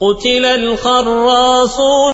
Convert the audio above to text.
قتل الخراصون